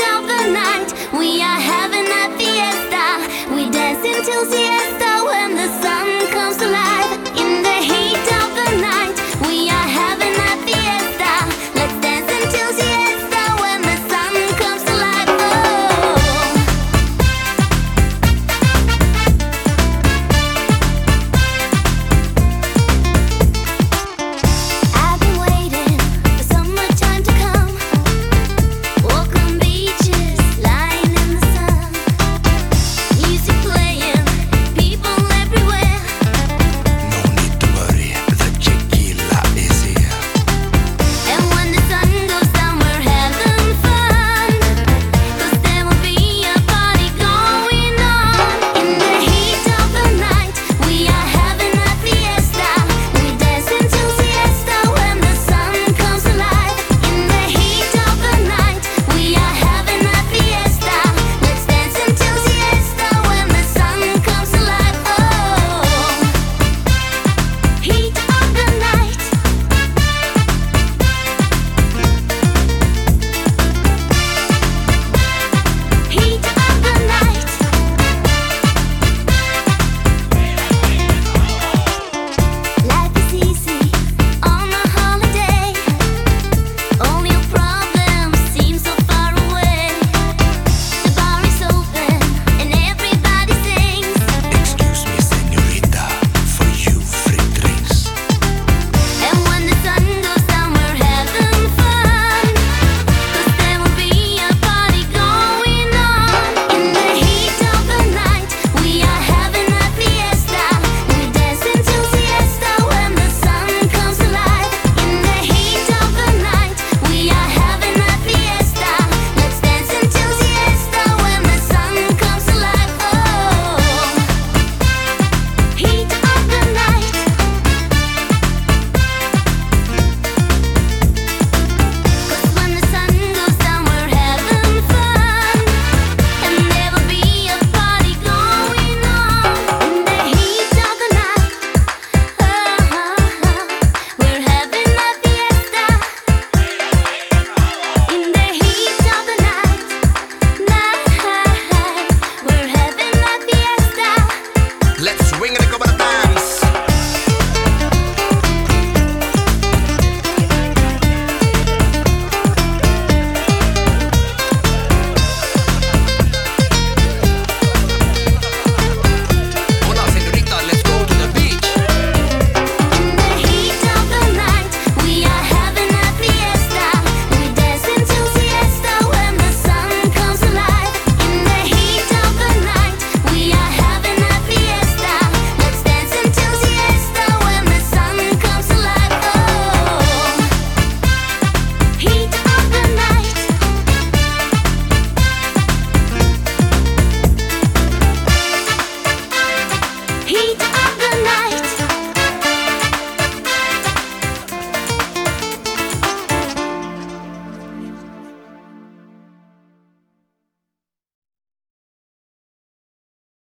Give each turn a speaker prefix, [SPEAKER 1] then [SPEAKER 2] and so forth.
[SPEAKER 1] of the night. We are Peter.